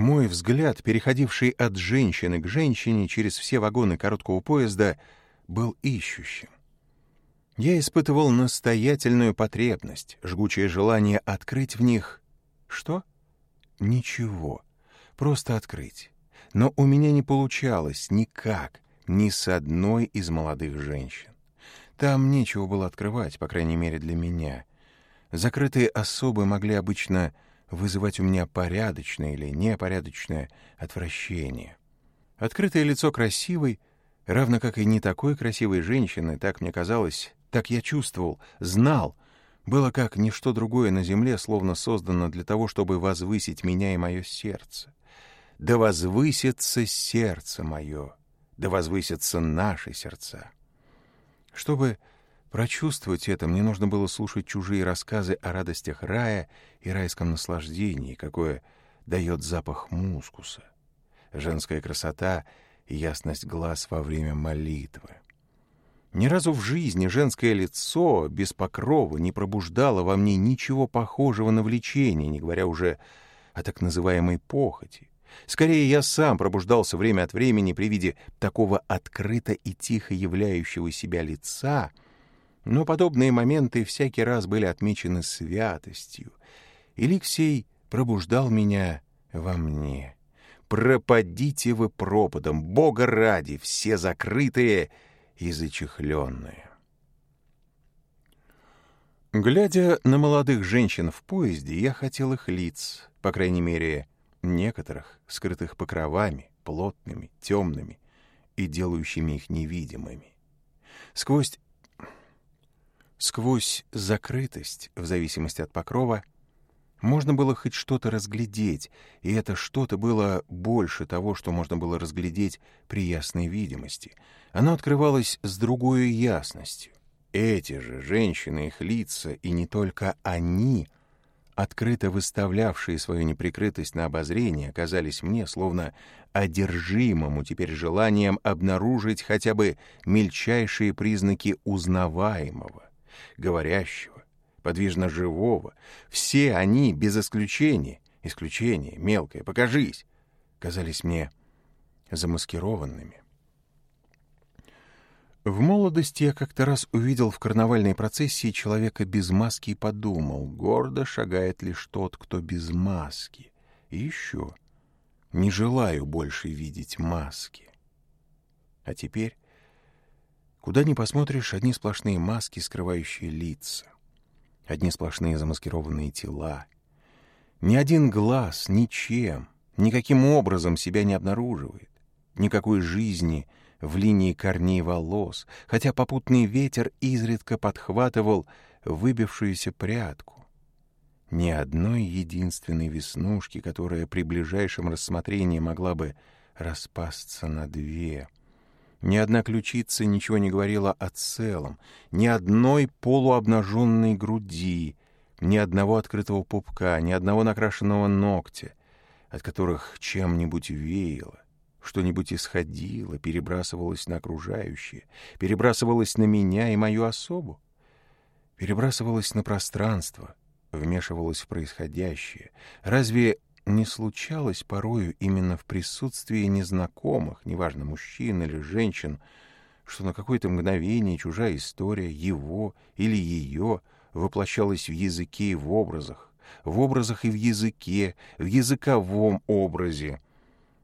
Мой взгляд, переходивший от женщины к женщине через все вагоны короткого поезда, был ищущим. Я испытывал настоятельную потребность, жгучее желание открыть в них... Что? Ничего. Просто открыть. Но у меня не получалось никак, ни с одной из молодых женщин. Там нечего было открывать, по крайней мере для меня. Закрытые особы могли обычно вызывать у меня порядочное или непорядочное отвращение. Открытое лицо красивой, равно как и не такой красивой женщины, так мне казалось, так я чувствовал, знал, было как ничто другое на земле, словно создано для того, чтобы возвысить меня и мое сердце. Да возвысится сердце мое, да возвысятся наши сердца. Чтобы Прочувствовать это мне нужно было слушать чужие рассказы о радостях рая и райском наслаждении, какое дает запах мускуса, женская красота и ясность глаз во время молитвы. Ни разу в жизни женское лицо без покрова не пробуждало во мне ничего похожего на влечение, не говоря уже о так называемой похоти. Скорее, я сам пробуждался время от времени при виде такого открыто и тихо являющего себя лица — но подобные моменты всякий раз были отмечены святостью. Эликсей пробуждал меня во мне. Пропадите вы пропадом, Бога ради, все закрытые и зачехленные. Глядя на молодых женщин в поезде, я хотел их лиц, по крайней мере, некоторых, скрытых покровами, плотными, темными и делающими их невидимыми. Сквозь Сквозь закрытость, в зависимости от покрова, можно было хоть что-то разглядеть, и это что-то было больше того, что можно было разглядеть при ясной видимости. Оно открывалось с другой ясностью. Эти же женщины, их лица, и не только они, открыто выставлявшие свою неприкрытость на обозрение, оказались мне словно одержимому теперь желанием обнаружить хотя бы мельчайшие признаки узнаваемого говорящего, подвижно живого. Все они, без исключения, исключение, мелкое, покажись, казались мне замаскированными. В молодости я как-то раз увидел в карнавальной процессии человека без маски и подумал, гордо шагает лишь тот, кто без маски. И еще, не желаю больше видеть маски. А теперь Куда ни посмотришь, одни сплошные маски, скрывающие лица, одни сплошные замаскированные тела. Ни один глаз ничем, никаким образом себя не обнаруживает, никакой жизни в линии корней волос, хотя попутный ветер изредка подхватывал выбившуюся прядку. Ни одной единственной веснушки, которая при ближайшем рассмотрении могла бы распасться на две — ни одна ключица ничего не говорила о целом, ни одной полуобнаженной груди, ни одного открытого пупка, ни одного накрашенного ногтя, от которых чем-нибудь веяло, что-нибудь исходило, перебрасывалось на окружающее, перебрасывалось на меня и мою особу, перебрасывалось на пространство, вмешивалось в происходящее. Разве не случалось порою именно в присутствии незнакомых, неважно, мужчин или женщин, что на какое-то мгновение чужая история его или ее воплощалась в языке и в образах, в образах и в языке, в языковом образе,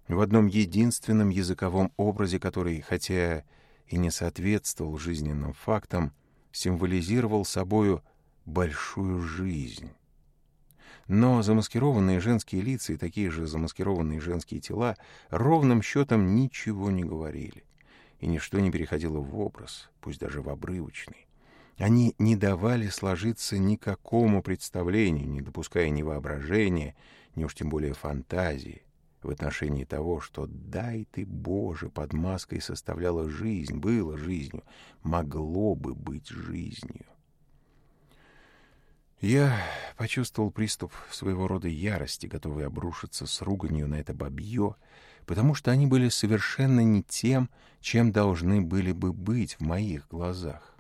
в одном единственном языковом образе, который, хотя и не соответствовал жизненным фактам, символизировал собою большую жизнь. Но замаскированные женские лица и такие же замаскированные женские тела ровным счетом ничего не говорили. И ничто не переходило в образ, пусть даже в обрывочный. Они не давали сложиться никакому представлению, не допуская ни воображения, ни уж тем более фантазии в отношении того, что «дай ты, Боже!» под маской составляла жизнь, было жизнью, могло бы быть жизнью. Я почувствовал приступ своего рода ярости, готовый обрушиться с руганью на это бабье, потому что они были совершенно не тем, чем должны были бы быть в моих глазах.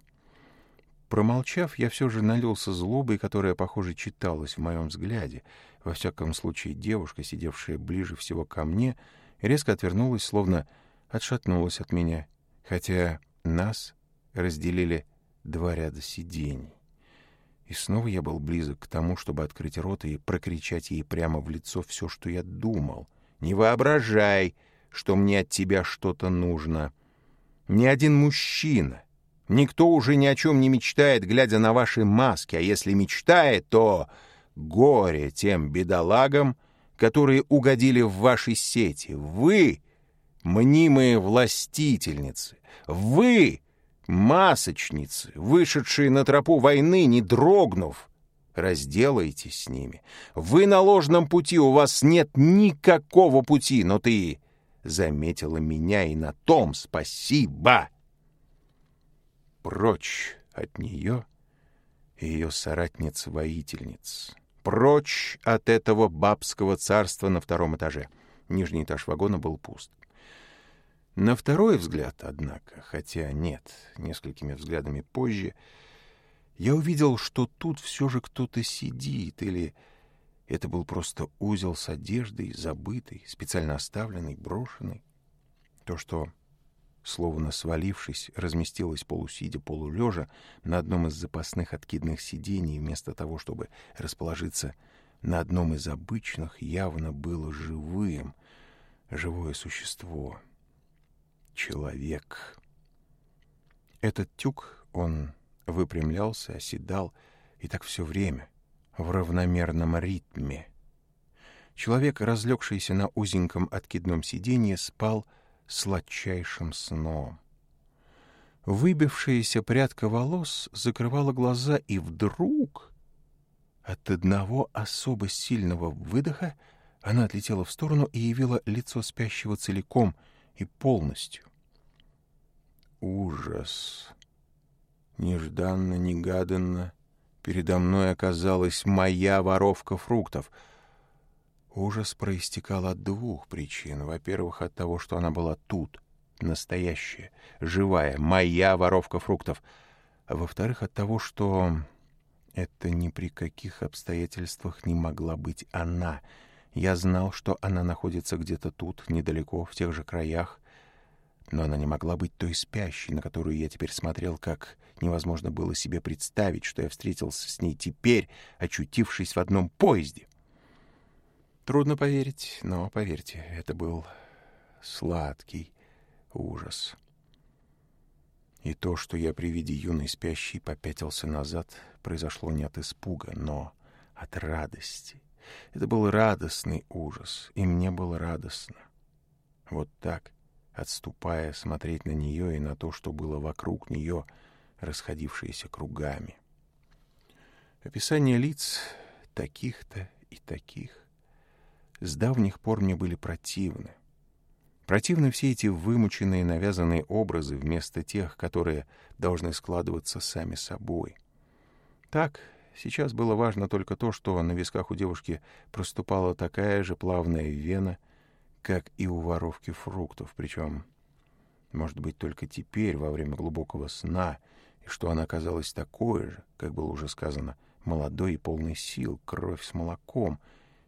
Промолчав, я все же налился злобой, которая, похоже, читалась в моем взгляде. Во всяком случае, девушка, сидевшая ближе всего ко мне, резко отвернулась, словно отшатнулась от меня, хотя нас разделили два ряда сидений. И снова я был близок к тому, чтобы открыть рот и прокричать ей прямо в лицо все, что я думал. «Не воображай, что мне от тебя что-то нужно. Ни один мужчина, никто уже ни о чем не мечтает, глядя на ваши маски, а если мечтает, то горе тем бедолагам, которые угодили в ваши сети. Вы — мнимые властительницы. Вы — масочницы, вышедшие на тропу войны, не дрогнув, разделайтесь с ними. Вы на ложном пути, у вас нет никакого пути, но ты заметила меня, и на том спасибо. Прочь от нее ее соратниц-воительниц. Прочь от этого бабского царства на втором этаже. Нижний этаж вагона был пуст. На второй взгляд, однако, хотя нет, несколькими взглядами позже, я увидел, что тут все же кто-то сидит, или это был просто узел с одеждой, забытый, специально оставленный, брошенный. То, что, словно свалившись, разместилось полусидя, полулежа на одном из запасных откидных сидений, вместо того, чтобы расположиться на одном из обычных, явно было живым, живое существо — человек. Этот тюк, он выпрямлялся, оседал, и так все время, в равномерном ритме. Человек, разлегшийся на узеньком откидном сиденье, спал сладчайшим сном. Выбившаяся прядка волос закрывала глаза, и вдруг от одного особо сильного выдоха она отлетела в сторону и явила лицо спящего целиком — и полностью. Ужас! Нежданно-негаданно передо мной оказалась моя воровка фруктов. Ужас проистекал от двух причин. Во-первых, от того, что она была тут, настоящая, живая, моя воровка фруктов. А во-вторых, от того, что это ни при каких обстоятельствах не могла быть она — я знал, что она находится где-то тут, недалеко, в тех же краях, но она не могла быть той спящей, на которую я теперь смотрел, как невозможно было себе представить, что я встретился с ней теперь, очутившись в одном поезде. Трудно поверить, но, поверьте, это был сладкий ужас. И то, что я при виде юной спящей попятился назад, произошло не от испуга, но от радости. Это был радостный ужас, и мне было радостно. Вот так, отступая, смотреть на нее и на то, что было вокруг нее, расходившееся кругами. Описание лиц таких-то и таких с давних пор мне были противны. Противны все эти вымученные навязанные образы вместо тех, которые должны складываться сами собой. Так Сейчас было важно только то, что на висках у девушки проступала такая же плавная вена, как и у воровки фруктов, причем, может быть, только теперь, во время глубокого сна, и что она казалась такой же, как было уже сказано, молодой и полной сил, кровь с молоком,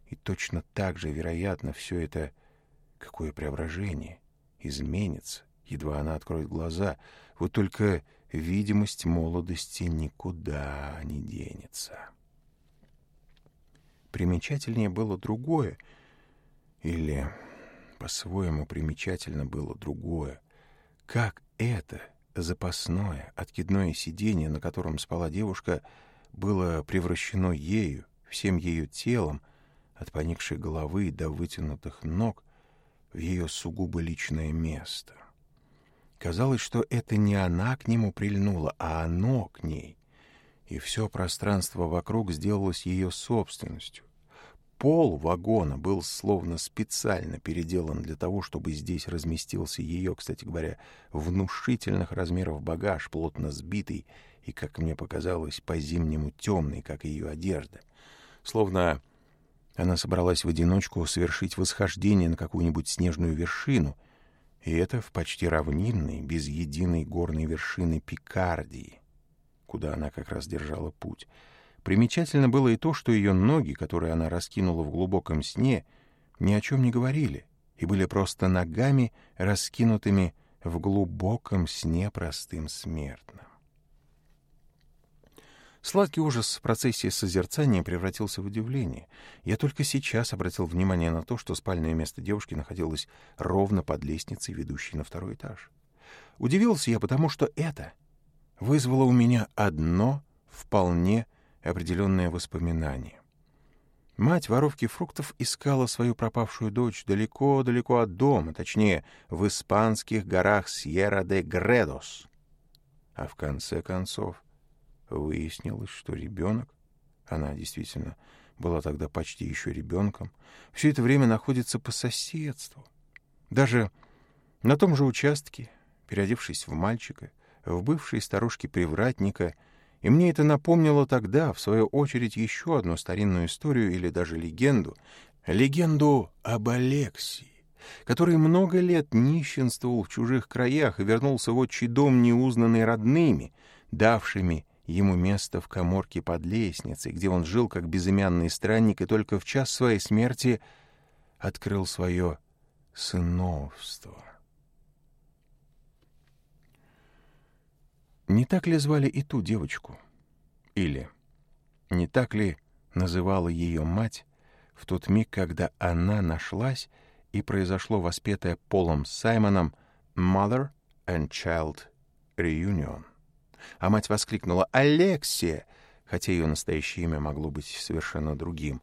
и точно так же, вероятно, все это какое преображение изменится, едва она откроет глаза. Вот только видимость молодости никуда не денется. Примечательнее было другое, или по-своему примечательно было другое, как это запасное откидное сиденье, на котором спала девушка, было превращено ею, всем ее телом, от поникшей головы до вытянутых ног, в ее сугубо личное место — Казалось, что это не она к нему прильнула, а оно к ней. И все пространство вокруг сделалось ее собственностью. Пол вагона был словно специально переделан для того, чтобы здесь разместился ее, кстати говоря, внушительных размеров багаж, плотно сбитый и, как мне показалось, по-зимнему темный, как ее одежда. Словно она собралась в одиночку совершить восхождение на какую-нибудь снежную вершину — и это в почти равнинной, без единой горной вершины Пикардии, куда она как раз держала путь. Примечательно было и то, что ее ноги, которые она раскинула в глубоком сне, ни о чем не говорили и были просто ногами, раскинутыми в глубоком сне простым смертным. Сладкий ужас в процессе созерцания превратился в удивление. Я только сейчас обратил внимание на то, что спальное место девушки находилось ровно под лестницей, ведущей на второй этаж. Удивился я потому, что это вызвало у меня одно вполне определенное воспоминание. Мать воровки фруктов искала свою пропавшую дочь далеко-далеко от дома, точнее, в испанских горах Сьерра де Гредос. А в конце концов выяснилось, что ребенок, она действительно была тогда почти еще ребенком, все это время находится по соседству. Даже на том же участке, переодевшись в мальчика, в бывшей сторожке привратника, и мне это напомнило тогда, в свою очередь, еще одну старинную историю или даже легенду, легенду об Алексии который много лет нищенствовал в чужих краях и вернулся в отчий дом, неузнанный родными, давшими Ему место в коморке под лестницей, где он жил как безымянный странник и только в час своей смерти открыл свое сыновство. Не так ли звали и ту девочку? Или не так ли называла ее мать в тот миг, когда она нашлась и произошло воспетое Полом Саймоном «Mother and Child Reunion»? А мать воскликнула «Алексия!» Хотя ее настоящее имя могло быть совершенно другим.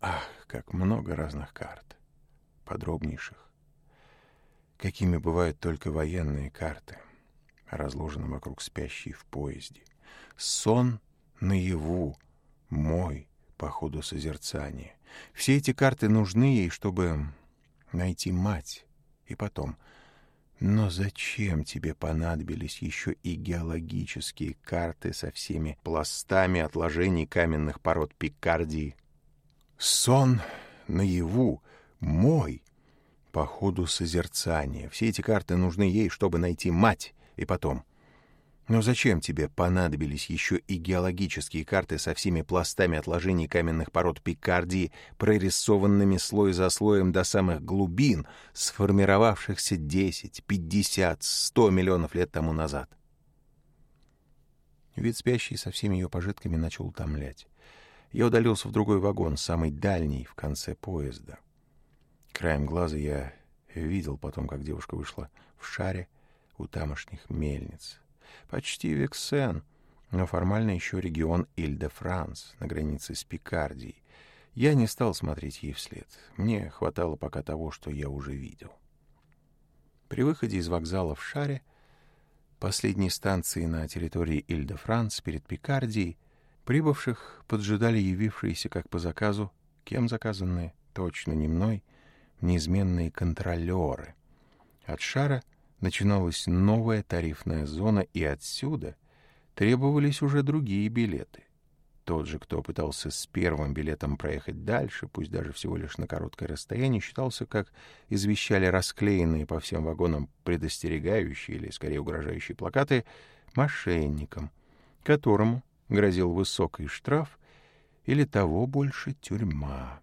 Ах, как много разных карт, подробнейших. Какими бывают только военные карты, разложены вокруг спящей в поезде. Сон наяву, мой, по ходу созерцания. Все эти карты нужны ей, чтобы найти мать. И потом — но зачем тебе понадобились еще и геологические карты со всеми пластами отложений каменных пород Пикардии? Сон наяву мой по ходу созерцания. Все эти карты нужны ей, чтобы найти мать, и потом — но зачем тебе понадобились еще и геологические карты со всеми пластами отложений каменных пород Пикардии, прорисованными слой за слоем до самых глубин, сформировавшихся 10, 50, 100 миллионов лет тому назад? Вид спящий со всеми ее пожитками начал утомлять. Я удалился в другой вагон, самый дальний, в конце поезда. Краем глаза я видел потом, как девушка вышла в шаре у тамошних мельниц. Почти Вексен, но формально еще регион Иль-де-Франс, на границе с Пикардией. Я не стал смотреть ей вслед. Мне хватало пока того, что я уже видел. При выходе из вокзала в Шаре, последней станции на территории Иль-де-Франс перед Пикардией, прибывших поджидали явившиеся, как по заказу, кем заказанные, точно не мной, неизменные контролеры. От Шара — начиналась новая тарифная зона, и отсюда требовались уже другие билеты. Тот же, кто пытался с первым билетом проехать дальше, пусть даже всего лишь на короткое расстояние, считался, как извещали расклеенные по всем вагонам предостерегающие или, скорее, угрожающие плакаты, мошенником, которому грозил высокий штраф или того больше тюрьма.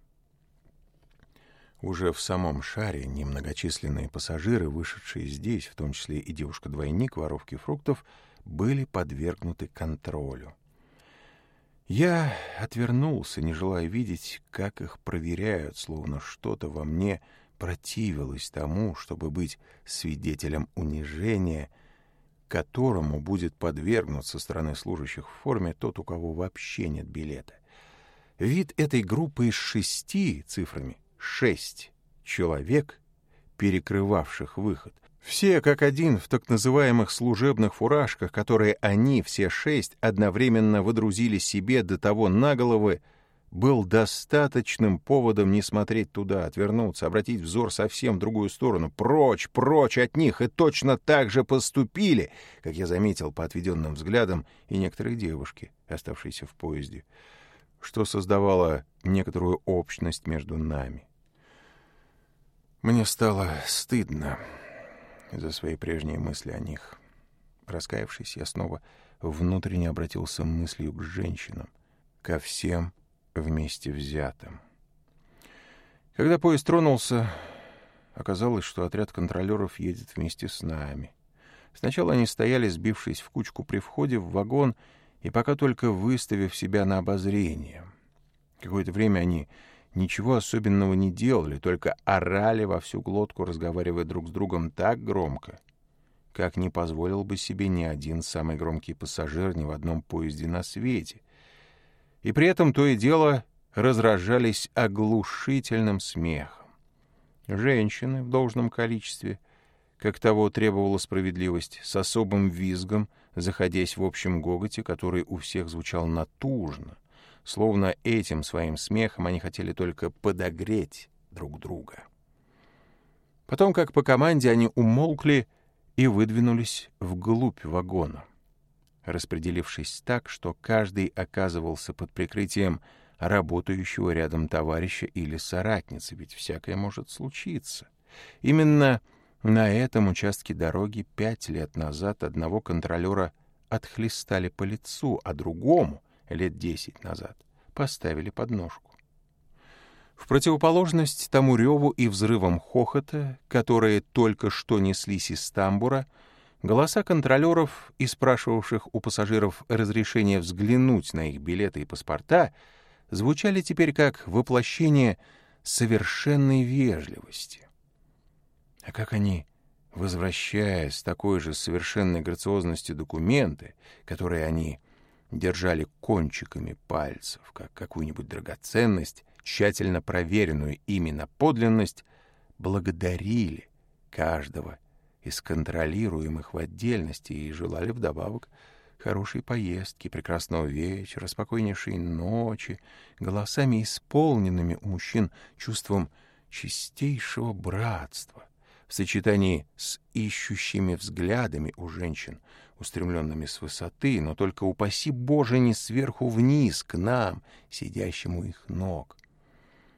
Уже в самом шаре немногочисленные пассажиры, вышедшие здесь, в том числе и девушка-двойник воровки фруктов, были подвергнуты контролю. Я отвернулся, не желая видеть, как их проверяют, словно что-то во мне противилось тому, чтобы быть свидетелем унижения, которому будет подвергнут со стороны служащих в форме тот, у кого вообще нет билета. Вид этой группы из шести цифрами шесть человек, перекрывавших выход. Все как один в так называемых служебных фуражках, которые они, все шесть, одновременно выдрузили себе до того на головы, был достаточным поводом не смотреть туда, отвернуться, обратить взор совсем в другую сторону. Прочь, прочь от них! И точно так же поступили, как я заметил по отведенным взглядам и некоторые девушки, оставшиеся в поезде, что создавало некоторую общность между нами. Мне стало стыдно за свои прежние мысли о них. Раскаявшись, я снова внутренне обратился мыслью к женщинам, ко всем вместе взятым. Когда поезд тронулся, оказалось, что отряд контролеров едет вместе с нами. Сначала они стояли, сбившись в кучку при входе в вагон и пока только выставив себя на обозрение. Какое-то время они Ничего особенного не делали, только орали во всю глотку, разговаривая друг с другом так громко, как не позволил бы себе ни один самый громкий пассажир ни в одном поезде на свете. И при этом то и дело разражались оглушительным смехом. Женщины в должном количестве, как того требовала справедливость, с особым визгом, заходясь в общем гоготе, который у всех звучал натужно — словно этим своим смехом они хотели только подогреть друг друга. Потом, как по команде, они умолкли и выдвинулись вглубь вагона, распределившись так, что каждый оказывался под прикрытием работающего рядом товарища или соратницы, ведь всякое может случиться. Именно на этом участке дороги пять лет назад одного контролера отхлестали по лицу, а другому — лет 10 назад поставили под ножку. В противоположность тому реву и взрывам хохота, которые только что неслись из тамбура, голоса контролеров и спрашивавших у пассажиров разрешение взглянуть на их билеты и паспорта звучали теперь как воплощение совершенной вежливости. А как они, возвращая с такой же совершенной грациозностью документы, которые они держали кончиками пальцев, как какую-нибудь драгоценность, тщательно проверенную ими на подлинность, благодарили каждого из контролируемых в отдельности и желали вдобавок хорошей поездки, прекрасного вечера, спокойнейшей ночи, голосами исполненными у мужчин чувством чистейшего братства, в сочетании с ищущими взглядами у женщин, устремленными с высоты, но только упаси Боже не сверху вниз, к нам, сидящим у их ног.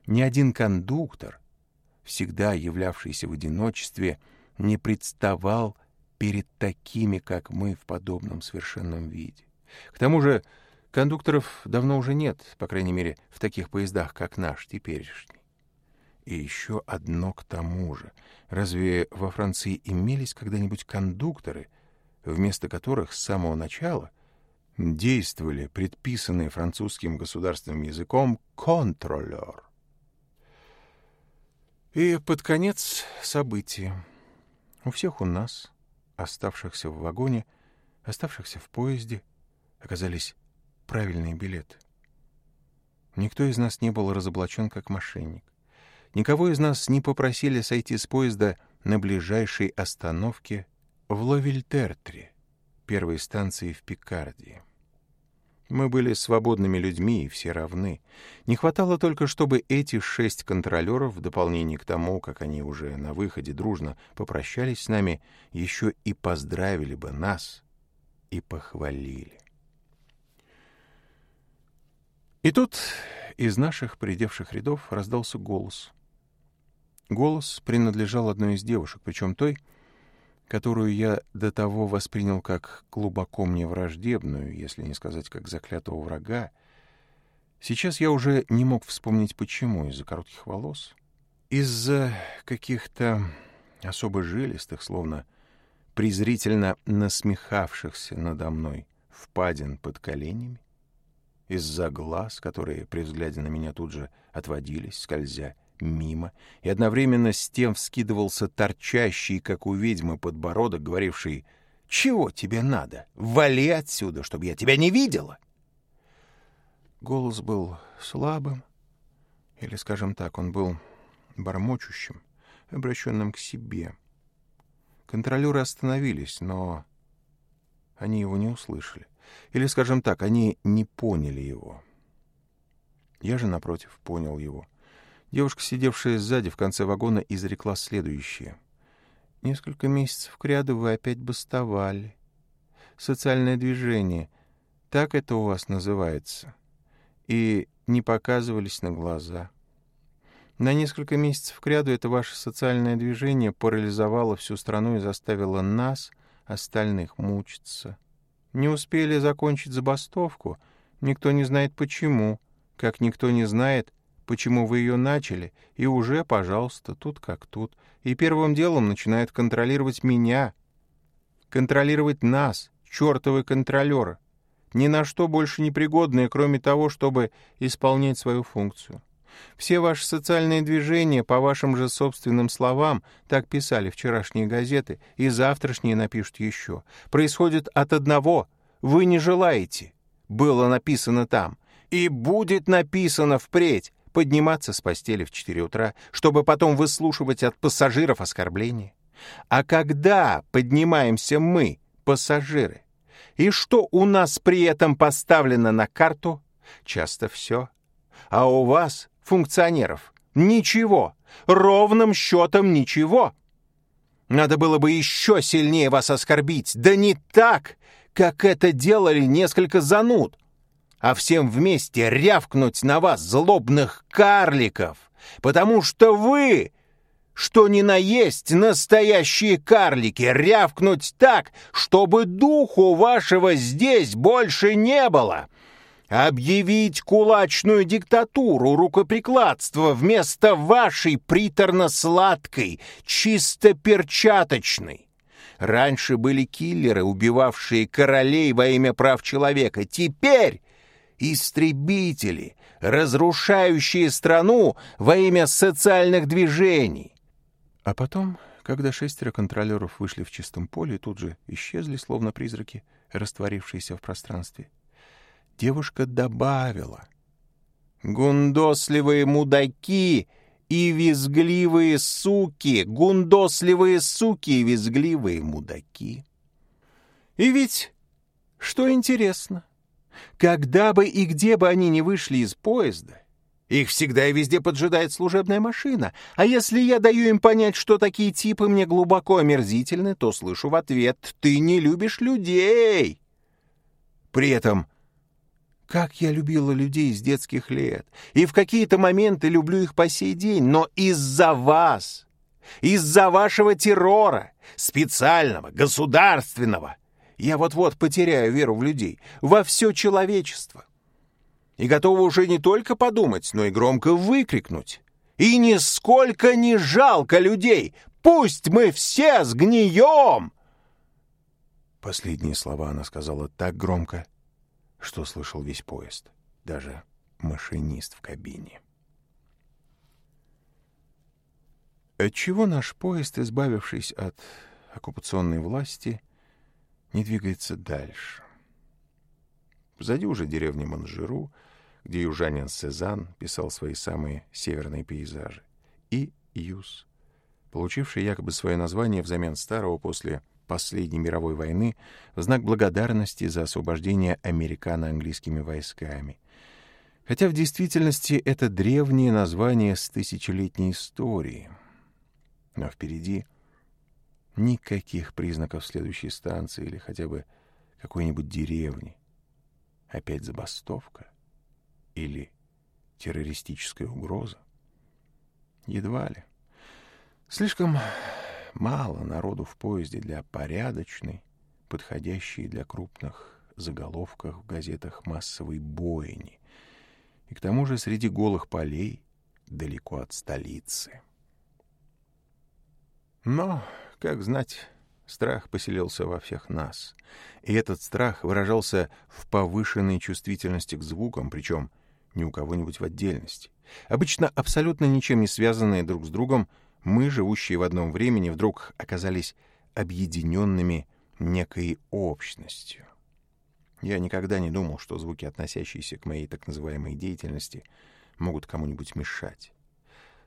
Ни один кондуктор, всегда являвшийся в одиночестве, не представал перед такими, как мы, в подобном совершенном виде. К тому же кондукторов давно уже нет, по крайней мере, в таких поездах, как наш теперешний и еще одно к тому же. Разве во Франции имелись когда-нибудь кондукторы, вместо которых с самого начала действовали предписанные французским государственным языком контролер? И под конец события. У всех у нас, оставшихся в вагоне, оставшихся в поезде, оказались правильные билеты. Никто из нас не был разоблачен как мошенник. Никого из нас не попросили сойти с поезда на ближайшей остановке в Ловильтертре, первой станции в Пикардии. Мы были свободными людьми и все равны. Не хватало только, чтобы эти шесть контролеров, в дополнение к тому, как они уже на выходе дружно попрощались с нами, еще и поздравили бы нас и похвалили. И тут из наших придевших рядов раздался голос — Голос принадлежал одной из девушек, причем той, которую я до того воспринял как глубоко мне враждебную, если не сказать как заклятого врага. Сейчас я уже не мог вспомнить почему, из-за коротких волос, из-за каких-то особо жилистых, словно презрительно насмехавшихся надо мной впадин под коленями, из-за глаз, которые при взгляде на меня тут же отводились, скользя мимо и одновременно с тем вскидывался торчащий, как у ведьмы, подбородок, говоривший «Чего тебе надо? Вали отсюда, чтобы я тебя не видела!» Голос был слабым, или, скажем так, он был бормочущим, обращенным к себе. Контролеры остановились, но они его не услышали. Или, скажем так, они не поняли его. Я же, напротив, понял его — Девушка, сидевшая сзади в конце вагона, изрекла следующее. Несколько месяцев кряду вы опять бастовали. Социальное движение. Так это у вас называется. И не показывались на глаза. На несколько месяцев кряду это ваше социальное движение парализовало всю страну и заставило нас, остальных, мучиться. Не успели закончить забастовку. Никто не знает почему. Как никто не знает, Почему вы ее начали? И уже, пожалуйста, тут как тут. И первым делом начинает контролировать меня. Контролировать нас, чертовы контролеры. Ни на что больше непригодные, кроме того, чтобы исполнять свою функцию. Все ваши социальные движения, по вашим же собственным словам, так писали вчерашние газеты, и завтрашние напишут еще, происходят от одного. Вы не желаете. Было написано там. И будет написано впредь подниматься с постели в 4 утра, чтобы потом выслушивать от пассажиров оскорбления? А когда поднимаемся мы, пассажиры? И что у нас при этом поставлено на карту? Часто все. А у вас, функционеров, ничего. Ровным счетом ничего. Надо было бы еще сильнее вас оскорбить. Да не так, как это делали несколько зануд а всем вместе рявкнуть на вас, злобных карликов, потому что вы, что ни на есть настоящие карлики, рявкнуть так, чтобы духу вашего здесь больше не было» объявить кулачную диктатуру рукоприкладства вместо вашей приторно-сладкой, чисто перчаточной. Раньше были киллеры, убивавшие королей во имя прав человека. Теперь истребители, разрушающие страну во имя социальных движений. А потом, когда шестеро контролеров вышли в чистом поле и тут же исчезли, словно призраки, растворившиеся в пространстве, девушка добавила. «Гундосливые мудаки и визгливые суки! Гундосливые суки и визгливые мудаки!» И ведь, что интересно, — когда бы и где бы они не вышли из поезда, их всегда и везде поджидает служебная машина. А если я даю им понять, что такие типы мне глубоко омерзительны, то слышу в ответ «ты не любишь людей». При этом как я любила людей с детских лет, и в какие-то моменты люблю их по сей день, но из-за вас, из-за вашего террора, специального, государственного, я вот-вот потеряю веру в людей, во все человечество. И готова уже не только подумать, но и громко выкрикнуть. И нисколько не жалко людей. Пусть мы все сгнием!» Последние слова она сказала так громко, что слышал весь поезд, даже машинист в кабине. Отчего наш поезд, избавившись от оккупационной власти, — не двигается дальше. Сзади уже деревни Манжиру, где южанин Сезанн писал свои самые северные пейзажи, и Юс, получивший якобы свое название взамен старого после последней мировой войны в знак благодарности за освобождение американо-английскими войсками. Хотя в действительности это древнее название с тысячелетней историей. Но впереди никаких признаков следующей станции или хотя бы какой-нибудь деревни. Опять забастовка или террористическая угроза? Едва ли. Слишком мало народу в поезде для порядочной, подходящей для крупных заголовках в газетах массовой бойни. И к тому же среди голых полей далеко от столицы. Но как знать, страх поселился во всех нас. И этот страх выражался в повышенной чувствительности к звукам, причем не у кого-нибудь в отдельности. Обычно абсолютно ничем не связанные друг с другом, мы, живущие в одном времени, вдруг оказались объединенными некой общностью. Я никогда не думал, что звуки, относящиеся к моей так называемой деятельности, могут кому-нибудь мешать.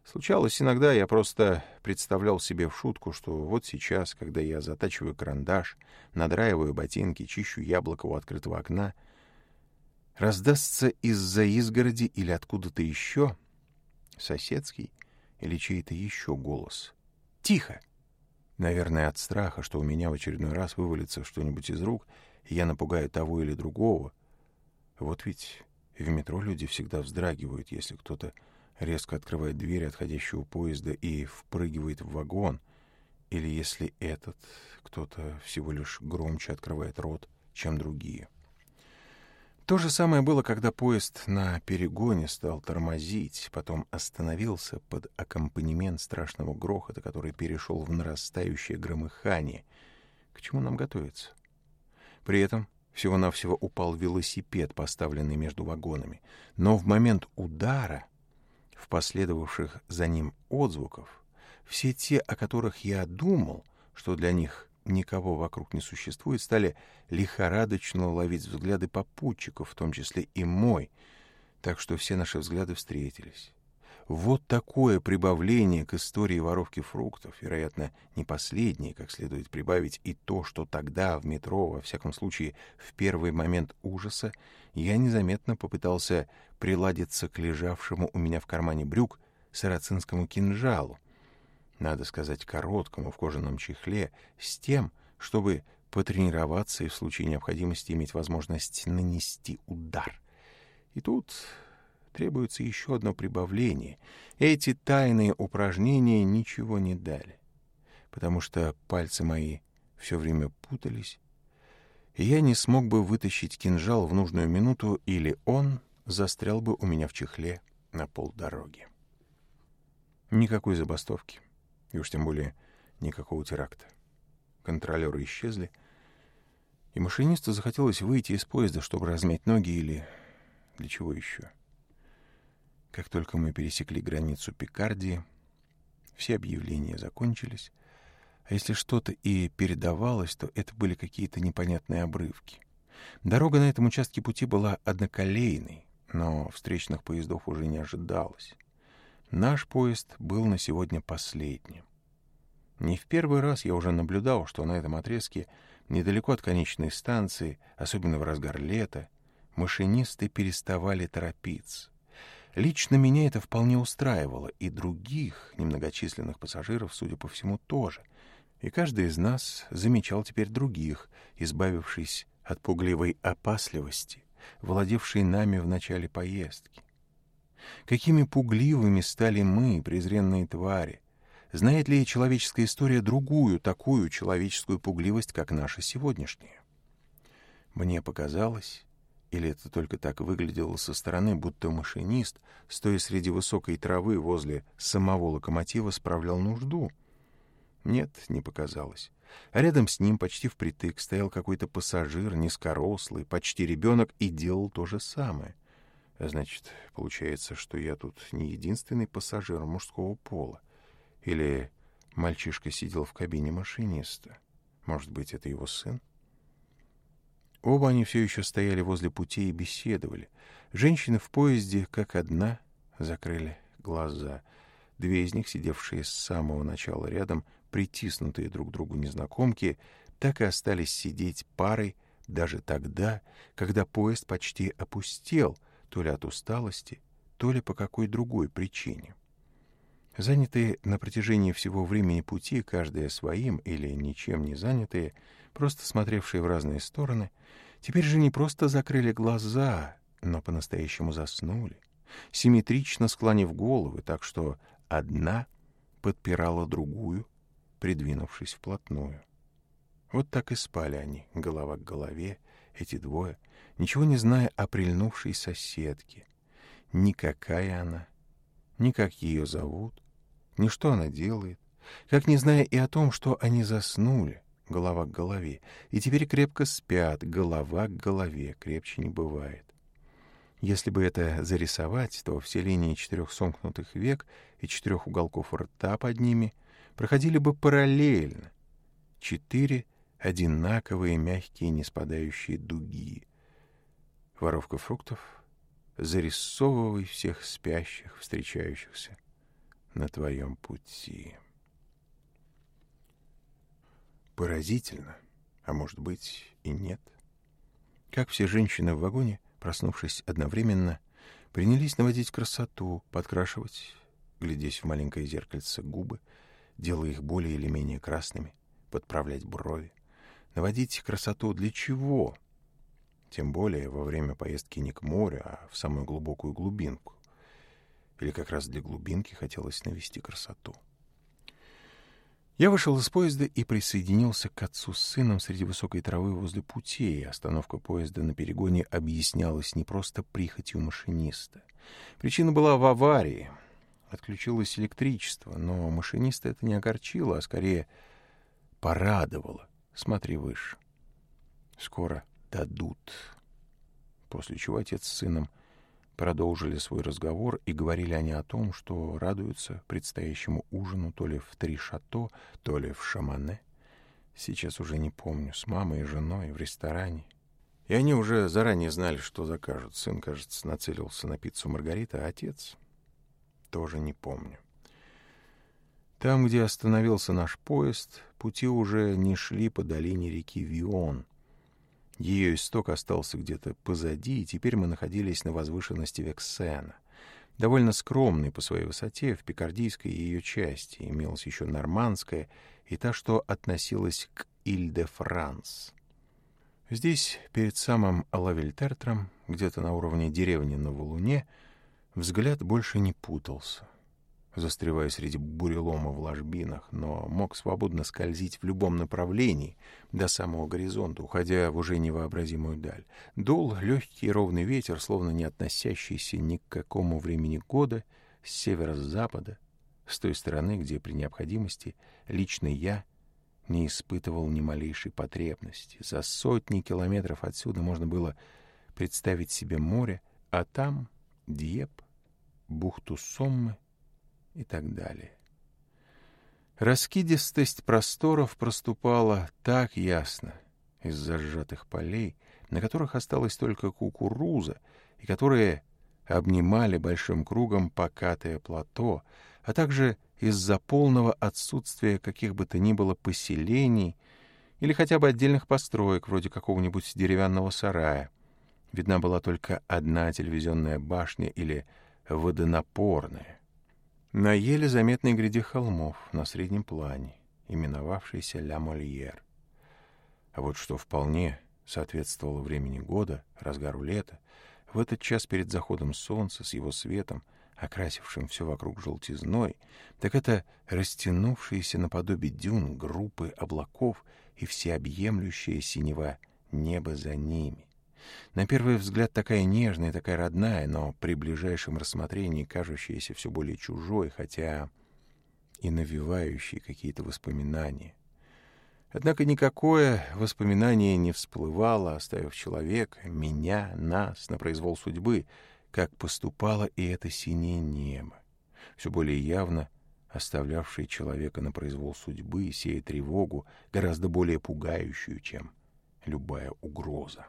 Случалось иногда, я просто представлял себе в шутку, что вот сейчас, когда я затачиваю карандаш, надраиваю ботинки, чищу яблоко у открытого окна, раздастся из-за изгороди или откуда-то еще соседский или чей-то еще голос. «Тихо!» Наверное, от страха, что у меня в очередной раз вывалится что-нибудь из рук, и я напугаю того или другого. Вот ведь в метро люди всегда вздрагивают, если кто-то резко открывает дверь, отходящего поезда, и впрыгивает в вагон, или если этот кто-то всего лишь громче открывает рот, чем другие. То же самое было, когда поезд на перегоне стал тормозить, потом остановился под аккомпанемент страшного грохота, который перешел в нарастающее громыхание. К чему нам готовиться? При этом всего-навсего упал велосипед, поставленный между вагонами. Но в момент удара — в последовавших за ним отзвуков, все те, о которых я думал, что для них никого вокруг не существует, стали лихорадочно ловить взгляды попутчиков, в том числе и мой, так что все наши взгляды встретились. Вот такое прибавление к истории воровки фруктов, вероятно, не последнее, как следует прибавить, и то, что тогда в метро, во всяком случае, в первый момент ужаса, я незаметно попытался приладиться к лежавшему у меня в кармане брюк сарацинскому кинжалу, надо сказать, короткому в кожаном чехле, с тем, чтобы потренироваться и в случае необходимости иметь возможность нанести удар. И тут требуется еще одно прибавление. Эти тайные упражнения ничего не дали, потому что пальцы мои все время путались, и я не смог бы вытащить кинжал в нужную минуту, или он застрял бы у меня в чехле на полдороги. Никакой забастовки, и уж тем более никакого теракта. Контролеры исчезли, и машинисту захотелось выйти из поезда, чтобы размять ноги или для чего еще. — как только мы пересекли границу Пикардии, все объявления закончились, а если что-то и передавалось, то это были какие-то непонятные обрывки. Дорога на этом участке пути была одноколейной, но встречных поездов уже не ожидалось. Наш поезд был на сегодня последним. Не в первый раз я уже наблюдал, что на этом отрезке, недалеко от конечной станции, особенно в разгар лета, машинисты переставали торопиться. Лично меня это вполне устраивало, и других немногочисленных пассажиров, судя по всему, тоже. И каждый из нас замечал теперь других, избавившись от пугливой опасливости, владевшей нами в начале поездки. Какими пугливыми стали мы, презренные твари! Знает ли человеческая история другую такую человеческую пугливость, как наша сегодняшняя? Мне показалось, или это только так выглядело со стороны, будто машинист, стоя среди высокой травы возле самого локомотива, справлял нужду? Нет, не показалось. Рядом с ним, почти впритык, стоял какой-то пассажир, низкорослый, почти ребенок, и делал то же самое. Значит, получается, что я тут не единственный пассажир мужского пола. Или мальчишка сидел в кабине машиниста. Может быть, это его сын? Оба они все еще стояли возле пути и беседовали. Женщины в поезде, как одна, закрыли глаза. Две из них, сидевшие с самого начала рядом, притиснутые друг к другу незнакомки, так и остались сидеть парой даже тогда, когда поезд почти опустел, то ли от усталости, то ли по какой другой причине. — Занятые на протяжении всего времени пути, каждая своим или ничем не занятые, просто смотревшие в разные стороны, теперь же не просто закрыли глаза, но по-настоящему заснули, симметрично склонив головы, так что одна подпирала другую, придвинувшись вплотную. Вот так и спали они, голова к голове, эти двое, ничего не зная о прильнувшей соседке. Никакая она, никак ее зовут, Ничто она делает, как не зная и о том, что они заснули, голова к голове, и теперь крепко спят, голова к голове, крепче не бывает. Если бы это зарисовать, то все линии четырех сомкнутых век и четырех уголков рта под ними проходили бы параллельно. Четыре одинаковые мягкие не спадающие дуги. Воровка фруктов, зарисовывай всех спящих, встречающихся на твоем пути. Поразительно, а может быть и нет. Как все женщины в вагоне, проснувшись одновременно, принялись наводить красоту, подкрашивать, глядясь в маленькое зеркальце губы, делая их более или менее красными, подправлять брови. Наводить красоту для чего? Тем более во время поездки не к морю, а в самую глубокую глубинку или как раз для глубинки хотелось навести красоту. Я вышел из поезда и присоединился к отцу с сыном среди высокой травы возле путей. Остановка поезда на перегоне объяснялась не просто прихотью машиниста. Причина была в аварии. Отключилось электричество, но машиниста это не огорчило, а скорее порадовало. Смотри выше. Скоро дадут. После чего отец с сыном — Продолжили свой разговор и говорили они о том, что радуются предстоящему ужину то ли в Три-Шато, то ли в Шамане. Сейчас уже не помню, с мамой и женой в ресторане. И они уже заранее знали, что закажут. Сын, кажется, нацелился на пиццу Маргарита, а отец тоже не помню. Там, где остановился наш поезд, пути уже не шли по долине реки Вион — ее исток остался где-то позади, и теперь мы находились на возвышенности Вексена. Довольно скромной по своей высоте, в пикардийской ее части имелась еще нормандская и та, что относилась к Иль-де-Франс. Здесь, перед самым Алавельтертром, где-то на уровне деревни на Валуне, взгляд больше не путался застревая среди бурелома в ложбинах, но мог свободно скользить в любом направлении до самого горизонта, уходя в уже невообразимую даль. Дул легкий ровный ветер, словно не относящийся ни к какому времени года, с северо-запада, с той стороны, где при необходимости лично я не испытывал ни малейшей потребности. За сотни километров отсюда можно было представить себе море, а там — Диеп, бухту Соммы — и так далее. Раскидистость просторов проступала так ясно из зажатых полей, на которых осталась только кукуруза, и которые обнимали большим кругом покатое плато, а также из-за полного отсутствия каких бы то ни было поселений или хотя бы отдельных построек, вроде какого-нибудь деревянного сарая. Видна была только одна телевизионная башня или водонапорная. На еле заметной гряде холмов на среднем плане, именовавшейся Ля Мольер. А вот что вполне соответствовало времени года, разгару лета, в этот час перед заходом солнца с его светом, окрасившим все вокруг желтизной, так это растянувшиеся наподобие дюн группы облаков и всеобъемлющая синева небо за ними. На первый взгляд такая нежная, такая родная, но при ближайшем рассмотрении кажущаяся все более чужой, хотя и навевающей какие-то воспоминания. Однако никакое воспоминание не всплывало, оставив человека, меня, нас на произвол судьбы, как поступало и это синее небо, все более явно оставлявшее человека на произвол судьбы, сея тревогу, гораздо более пугающую, чем любая угроза.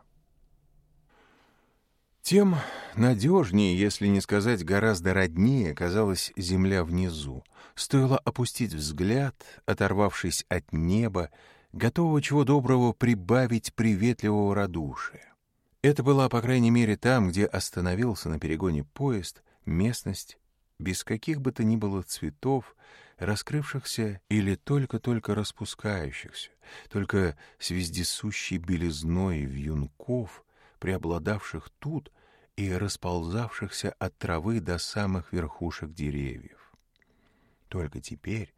Тем надежнее, если не сказать гораздо роднее, казалась земля внизу. Стоило опустить взгляд, оторвавшись от неба, готового чего доброго прибавить приветливого радушия. Это была, по крайней мере, там, где остановился на перегоне поезд, местность, без каких бы то ни было цветов, раскрывшихся или только-только распускающихся, только с вездесущей белизной вьюнков, преобладавших тут, и расползавшихся от травы до самых верхушек деревьев. Только теперь,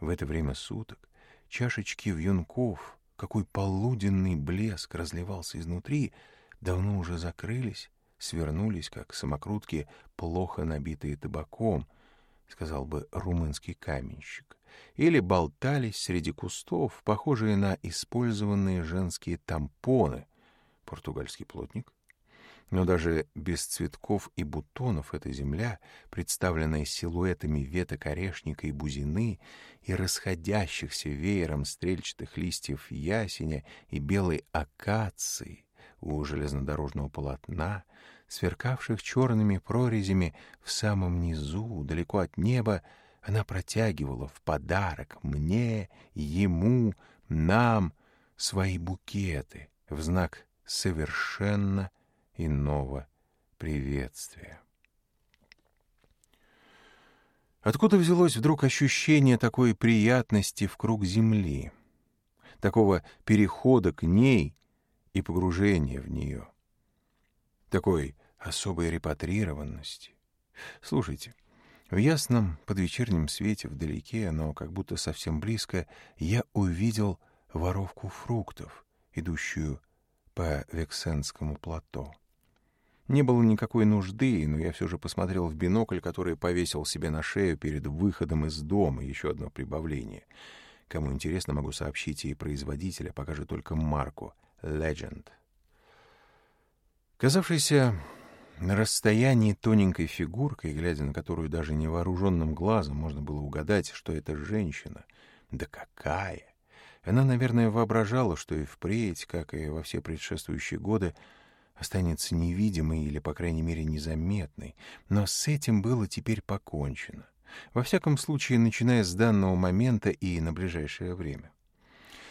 в это время суток, чашечки вьюнков, какой полуденный блеск разливался изнутри, давно уже закрылись, свернулись, как самокрутки, плохо набитые табаком, сказал бы румынский каменщик, или болтались среди кустов, похожие на использованные женские тампоны. Португальский плотник но даже без цветков и бутонов эта земля, представленная силуэтами веток орешника и бузины и расходящихся веером стрельчатых листьев ясеня и белой акации у железнодорожного полотна, сверкавших черными прорезями в самом низу, далеко от неба, она протягивала в подарок мне, ему, нам свои букеты в знак совершенно — иного приветствия. Откуда взялось вдруг ощущение такой приятности в круг земли, такого перехода к ней и погружения в нее, такой особой репатрированности? Слушайте, в ясном подвечернем свете вдалеке, но как будто совсем близко, я увидел воровку фруктов, идущую по Вексенскому плато. Не было никакой нужды, но я все же посмотрел в бинокль, который повесил себе на шею перед выходом из дома, еще одно прибавление. Кому интересно, могу сообщить и производителя, покажу только марку Legend. Казавшийся на расстоянии тоненькой фигуркой, глядя на которую даже невооруженным глазом можно было угадать, что это женщина. Да какая! Она, наверное, воображала, что и впредь, как и во все предшествующие годы, останется невидимой или, по крайней мере, незаметной, но с этим было теперь покончено. Во всяком случае, начиная с данного момента и на ближайшее время.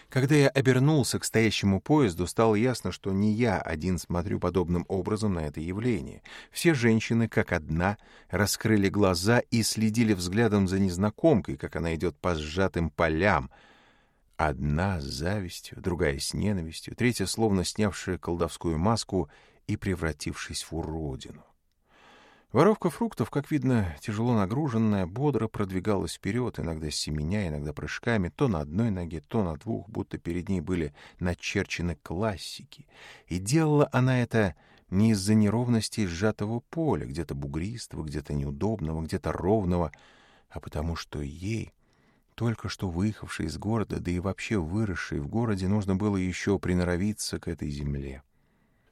Когда я обернулся к стоящему поезду, стало ясно, что не я один смотрю подобным образом на это явление. Все женщины, как одна, раскрыли глаза и следили взглядом за незнакомкой, как она идет по сжатым полям — одна с завистью, другая с ненавистью, третья, словно снявшая колдовскую маску и превратившись в уродину. Воровка фруктов, как видно, тяжело нагруженная, бодро продвигалась вперед, иногда с семеня, иногда прыжками, то на одной ноге, то на двух, будто перед ней были начерчены классики. И делала она это не из-за неровности сжатого поля, где-то бугристого, где-то неудобного, где-то ровного, а потому что ей — только что выехавший из города, да и вообще выросший в городе, нужно было еще приноровиться к этой земле.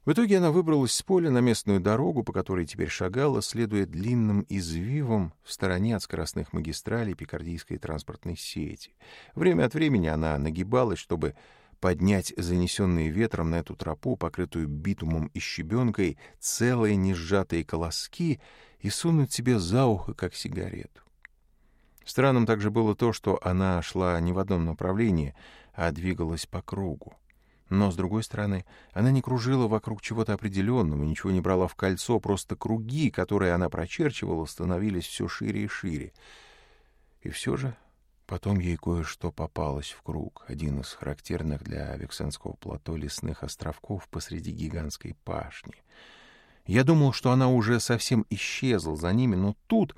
В итоге она выбралась с поля на местную дорогу, по которой теперь шагала, следуя длинным извивам в стороне от скоростных магистралей пикардийской транспортной сети. Время от времени она нагибалась, чтобы поднять занесенные ветром на эту тропу, покрытую битумом и щебенкой, целые несжатые колоски и сунуть себе за ухо, как сигарету. Странным также было то, что она шла не в одном направлении, а двигалась по кругу. Но, с другой стороны, она не кружила вокруг чего-то определенного, ничего не брала в кольцо, просто круги, которые она прочерчивала, становились все шире и шире. И все же потом ей кое-что попалось в круг, один из характерных для Вексенского плато лесных островков посреди гигантской пашни. Я думал, что она уже совсем исчезла за ними, но тут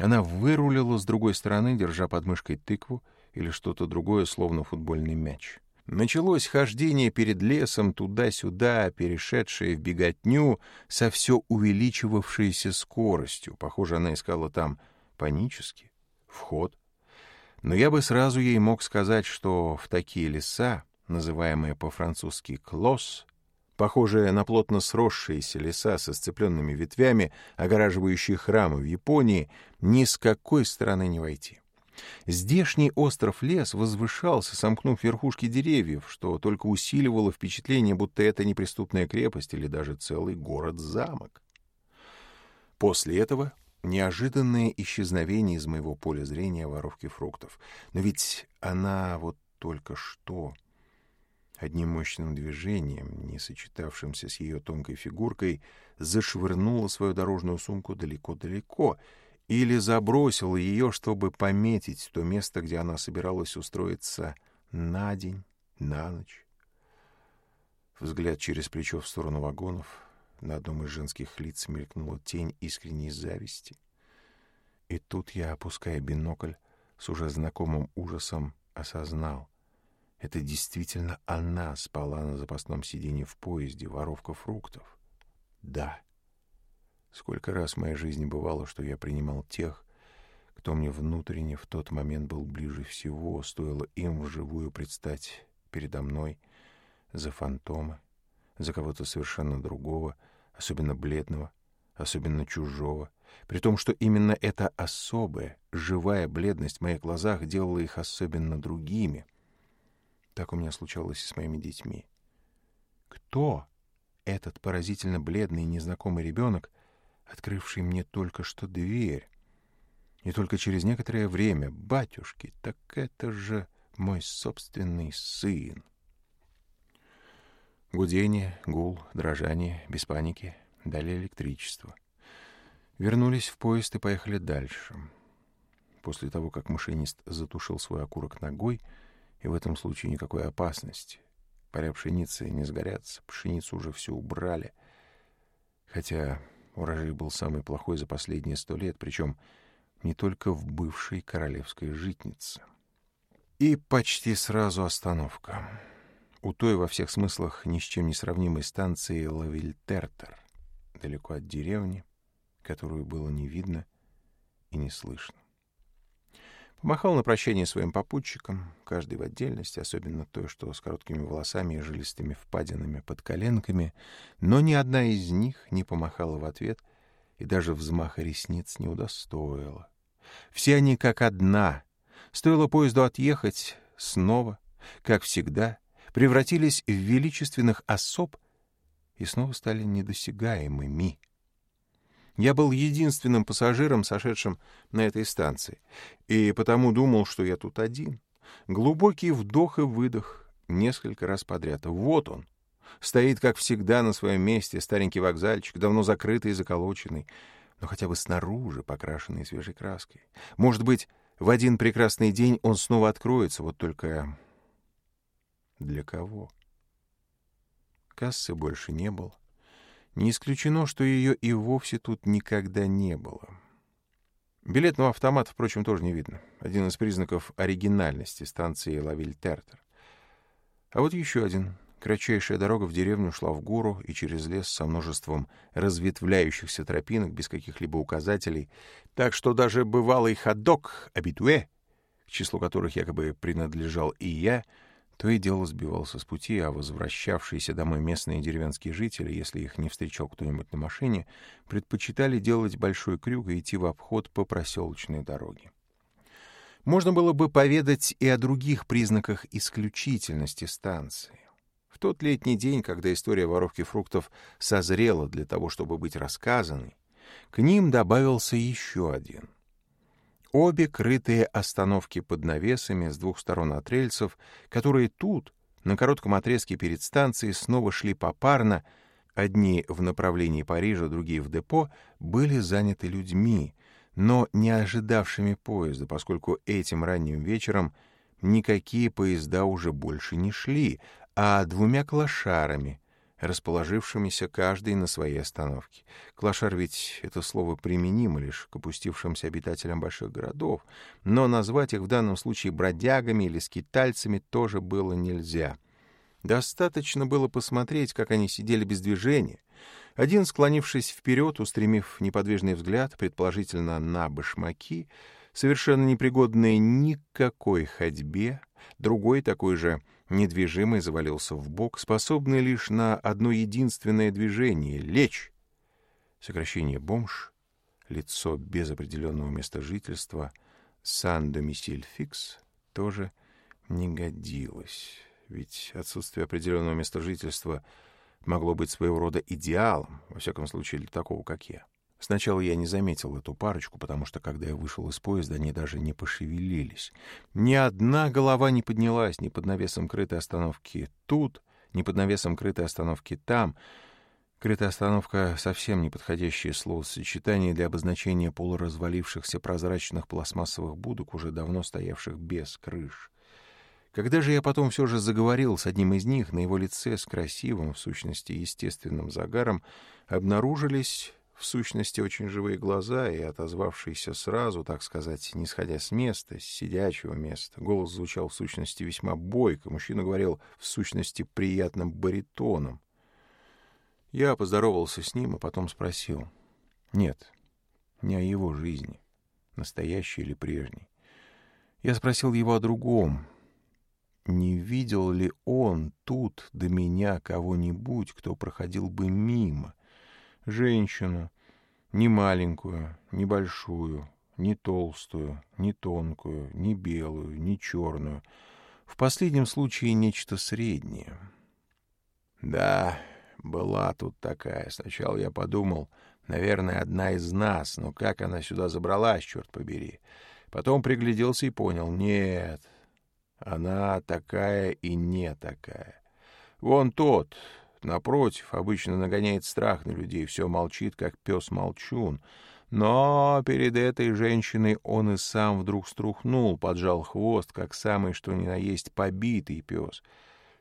она вырулила с другой стороны, держа под мышкой тыкву или что-то другое, словно футбольный мяч. Началось хождение перед лесом туда-сюда, перешедшее в беготню со все увеличивавшейся скоростью. Похоже, она искала там панически вход. Но я бы сразу ей мог сказать, что в такие леса, называемые по-французски «клосс», похожая на плотно сросшиеся леса со сцепленными ветвями, огораживающие храмы в Японии, ни с какой стороны не войти. Здешний остров-лес возвышался, сомкнув верхушки деревьев, что только усиливало впечатление, будто это неприступная крепость или даже целый город-замок. После этого неожиданное исчезновение из моего поля зрения воровки фруктов. Но ведь она вот только что Одним мощным движением, не сочетавшимся с ее тонкой фигуркой, зашвырнула свою дорожную сумку далеко-далеко или забросила ее, чтобы пометить то место, где она собиралась устроиться на день, на ночь. Взгляд через плечо в сторону вагонов. На одном из женских лиц мелькнула тень искренней зависти. И тут я, опуская бинокль, с уже знакомым ужасом осознал — это действительно она спала на запасном сиденье в поезде, воровка фруктов. Да. Сколько раз в моей жизни бывало, что я принимал тех, кто мне внутренне в тот момент был ближе всего, стоило им вживую предстать передо мной за фантомы, за кого-то совершенно другого, особенно бледного, особенно чужого, при том, что именно эта особая, живая бледность в моих глазах делала их особенно другими — так у меня случалось и с моими детьми. Кто этот поразительно бледный незнакомый ребенок, открывший мне только что дверь? И только через некоторое время, батюшки, так это же мой собственный сын. Гудение, гул, дрожание, без паники, дали электричество. Вернулись в поезд и поехали дальше. После того, как машинист затушил свой окурок ногой, и в этом случае никакой опасности. Поля пшеницы не сгорятся, пшеницу уже все убрали. Хотя урожай был самый плохой за последние сто лет, причем не только в бывшей королевской житнице. И почти сразу остановка. У той во всех смыслах ни с чем не сравнимой станции Лавильтертер, далеко от деревни, которую было не видно и не слышно. Махал на прощение своим попутчикам, каждый в отдельности, особенно той, что с короткими волосами и жилистыми впадинами под коленками, но ни одна из них не помахала в ответ и даже взмаха ресниц не удостоила. Все они как одна. Стоило поезду отъехать снова, как всегда, превратились в величественных особ и снова стали недосягаемыми — я был единственным пассажиром, сошедшим на этой станции, и потому думал, что я тут один. Глубокий вдох и выдох несколько раз подряд. Вот он. Стоит, как всегда, на своем месте старенький вокзальчик, давно закрытый и заколоченный, но хотя бы снаружи покрашенный свежей краской. Может быть, в один прекрасный день он снова откроется, вот только для кого? Кассы больше не было. Не исключено, что ее и вовсе тут никогда не было. Билетного автомата, впрочем, тоже не видно. Один из признаков оригинальности станции Лавиль-Тертер. А вот еще один. Кратчайшая дорога в деревню шла в гору и через лес со множеством разветвляющихся тропинок без каких-либо указателей, так что даже бывалый ходок, абитуэ, к числу которых якобы принадлежал и я, — то и дело сбивался с пути, а возвращавшиеся домой местные деревенские жители, если их не встречал кто-нибудь на машине, предпочитали делать большой крюк и идти в обход по проселочной дороге. Можно было бы поведать и о других признаках исключительности станции. В тот летний день, когда история воровки фруктов созрела для того, чтобы быть рассказанной, к ним добавился еще один — Обе крытые остановки под навесами с двух сторон от рельсов, которые тут, на коротком отрезке перед станцией, снова шли попарно, одни в направлении Парижа, другие в депо, были заняты людьми, но не ожидавшими поезда, поскольку этим ранним вечером никакие поезда уже больше не шли, а двумя клошарами, расположившимися каждый на своей остановке. Клашар ведь это слово применимо лишь к опустившимся обитателям больших городов, но назвать их в данном случае бродягами или скитальцами тоже было нельзя. Достаточно было посмотреть, как они сидели без движения. Один, склонившись вперед, устремив неподвижный взгляд, предположительно на башмаки, совершенно непригодные никакой ходьбе, другой такой же — Недвижимый завалился в бок, способный лишь на одно единственное движение — лечь. Сокращение «бомж», лицо без определенного места жительства, «сан-домисиль фикс» тоже не годилось, ведь отсутствие определенного места жительства могло быть своего рода идеалом, во всяком случае для такого, как я. Сначала я не заметил эту парочку, потому что, когда я вышел из поезда, они даже не пошевелились. Ни одна голова не поднялась ни под навесом крытой остановки тут, ни под навесом крытой остановки там. Крытая остановка — совсем неподходящее словосочетание для обозначения полуразвалившихся прозрачных пластмассовых будок, уже давно стоявших без крыш. Когда же я потом все же заговорил с одним из них, на его лице с красивым, в сущности, естественным загаром обнаружились в сущности, очень живые глаза и отозвавшийся сразу, так сказать, не сходя с места, с сидячего места. Голос звучал в сущности весьма бойко. Мужчина говорил в сущности приятным баритоном. Я поздоровался с ним, а потом спросил. Нет, не о его жизни, настоящей или прежней. Я спросил его о другом. Не видел ли он тут до меня кого-нибудь, кто проходил бы мимо, женщину, ни маленькую, ни большую, ни толстую, ни тонкую, ни белую, ни черную. В последнем случае нечто среднее. Да, была тут такая. Сначала я подумал, наверное, одна из нас, но как она сюда забралась, черт побери. Потом пригляделся и понял, нет, она такая и не такая. Вон тот, Напротив, обычно нагоняет страх на людей, все молчит, как пес-молчун. Но перед этой женщиной он и сам вдруг струхнул, поджал хвост, как самый что ни на есть побитый пес.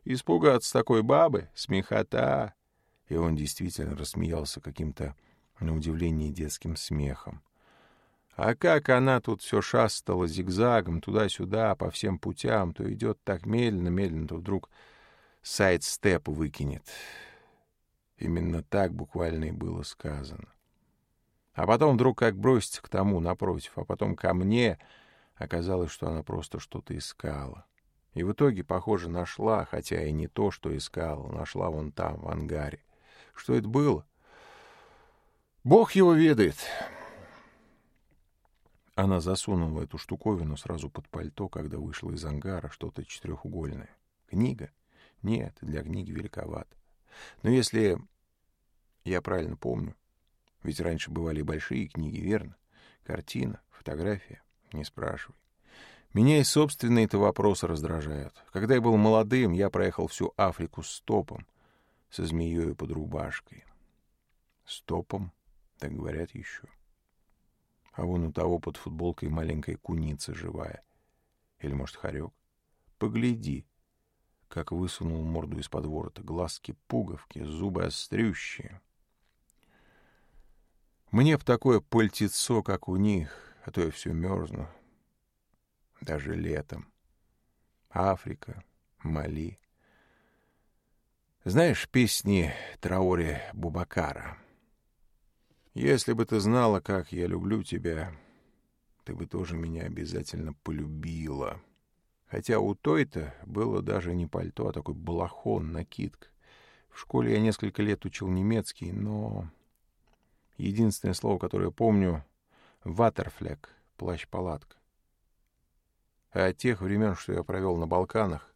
Испугаться такой бабы — смехота! И он действительно рассмеялся каким-то, на удивление, детским смехом. А как она тут все шастала зигзагом туда-сюда, по всем путям, то идет так медленно-медленно, то вдруг сайт-степ выкинет. Именно так буквально и было сказано. А потом вдруг как бросится к тому, напротив, а потом ко мне оказалось, что она просто что-то искала. И в итоге, похоже, нашла, хотя и не то, что искала, нашла вон там, в ангаре. Что это было? Бог его ведает. Она засунула эту штуковину сразу под пальто, когда вышла из ангара что-то четырехугольное. Книга. Нет, для книги великоват. Но если... Я правильно помню. Ведь раньше бывали большие книги, верно? Картина, фотография. Не спрашивай. Меня и собственные-то вопросы раздражают. Когда я был молодым, я проехал всю Африку стопом со змеей под рубашкой. Стопом, так говорят еще. А вон у того под футболкой маленькая куница живая. Или, может, хорек? Погляди, как высунул морду из-под ворота, глазки пуговки, зубы острющие. Мне в такое пальтецо, как у них, а то я все мерзну. Даже летом. Африка, Мали. Знаешь песни Траори Бубакара? Если бы ты знала, как я люблю тебя, ты бы тоже меня обязательно полюбила. — Хотя у той-то было даже не пальто, а такой балахон, накидка. В школе я несколько лет учил немецкий, но... Единственное слово, которое помню — ватерфляг, плащ-палатка. А от тех времен, что я провел на Балканах,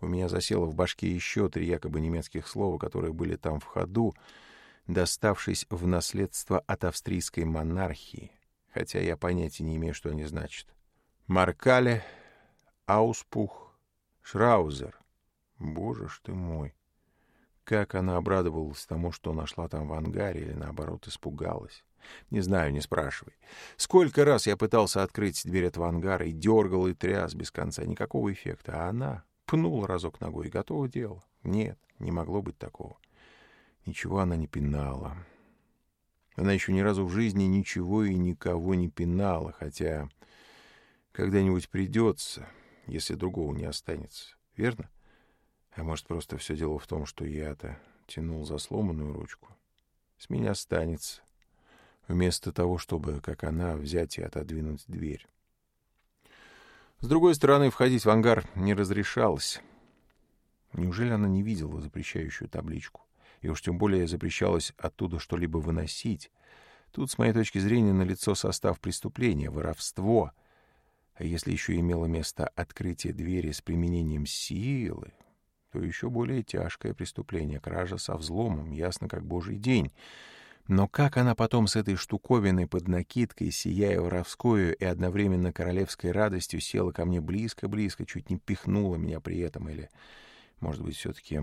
у меня засело в башке еще три якобы немецких слова, которые были там в ходу, доставшись в наследство от австрийской монархии, хотя я понятия не имею, что они значат. Маркале, Auspuch, Шраузер. Боже ж ты мой! Как она обрадовалась тому, что нашла там в ангаре, или наоборот испугалась. Не знаю, не спрашивай. Сколько раз я пытался открыть дверь от ангара и дергал и тряс без конца, никакого эффекта, а она пнула разок ногой, и готово дело. Нет, не могло быть такого. Ничего она не пинала. Она еще ни разу в жизни ничего и никого не пинала, хотя когда-нибудь придется если другого не останется, верно? А может, просто все дело в том, что я-то тянул за сломанную ручку? С меня останется. Вместо того, чтобы, как она, взять и отодвинуть дверь. С другой стороны, входить в ангар не разрешалось. Неужели она не видела запрещающую табличку? И уж тем более запрещалось оттуда что-либо выносить. Тут, с моей точки зрения, налицо состав преступления — воровство — а если еще имело место открытие двери с применением силы, то еще более тяжкое преступление — кража со взломом, ясно как божий день. Но как она потом с этой штуковиной под накидкой, сияя воровскую и одновременно королевской радостью, села ко мне близко-близко, чуть не пихнула меня при этом, или, может быть, все-таки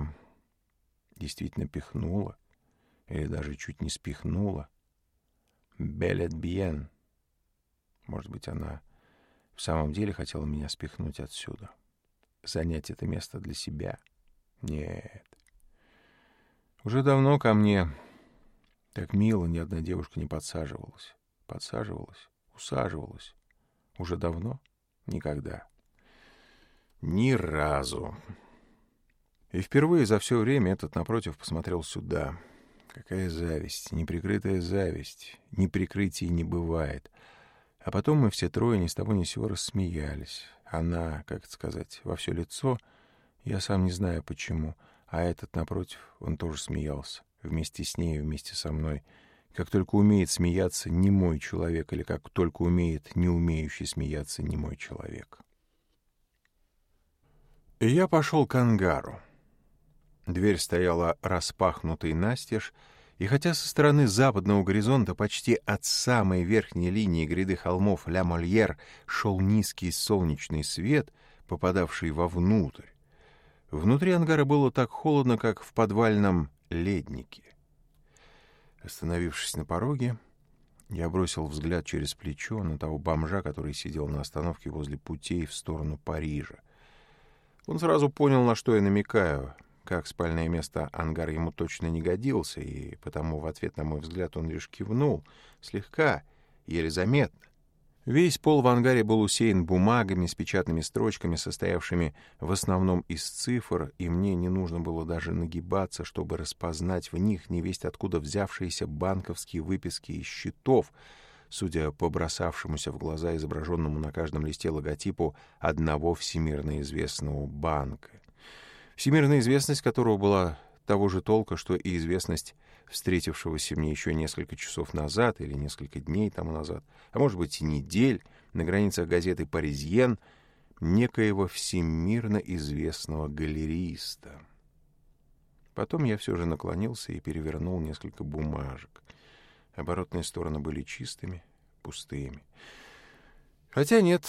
действительно пихнула, или даже чуть не спихнула. Белет Биен. Может быть, она в самом деле хотел меня спихнуть отсюда. Занять это место для себя. Нет. Уже давно ко мне так мило ни одна девушка не подсаживалась. Подсаживалась, усаживалась. Уже давно? Никогда. Ни разу. И впервые за все время этот напротив посмотрел сюда. Какая зависть, неприкрытая зависть. Неприкрытий не бывает. — а потом мы все трое ни с того ни сего рассмеялись. Она, как сказать, во все лицо, я сам не знаю почему, а этот, напротив, он тоже смеялся, вместе с ней, вместе со мной. Как только умеет смеяться не мой человек, или как только умеет не умеющий смеяться не мой человек. И я пошел к ангару. Дверь стояла распахнутой настежь, и хотя со стороны западного горизонта почти от самой верхней линии гряды холмов Ля-Мольер шел низкий солнечный свет, попадавший вовнутрь, внутри ангара было так холодно, как в подвальном леднике. Остановившись на пороге, я бросил взгляд через плечо на того бомжа, который сидел на остановке возле путей в сторону Парижа. Он сразу понял, на что я намекаю — как спальное место ангар ему точно не годился, и потому в ответ, на мой взгляд, он лишь кивнул, слегка, еле заметно. Весь пол в ангаре был усеян бумагами с печатными строчками, состоявшими в основном из цифр, и мне не нужно было даже нагибаться, чтобы распознать в них невесть откуда взявшиеся банковские выписки из счетов, судя по бросавшемуся в глаза изображенному на каждом листе логотипу одного всемирно известного банка. Всемирная известность которого была того же толка, что и известность встретившегося мне еще несколько часов назад или несколько дней тому назад, а может быть и недель, на границах газеты «Паризьен», некоего всемирно известного галериста. Потом я все же наклонился и перевернул несколько бумажек. Оборотные стороны были чистыми, пустыми. Хотя нет,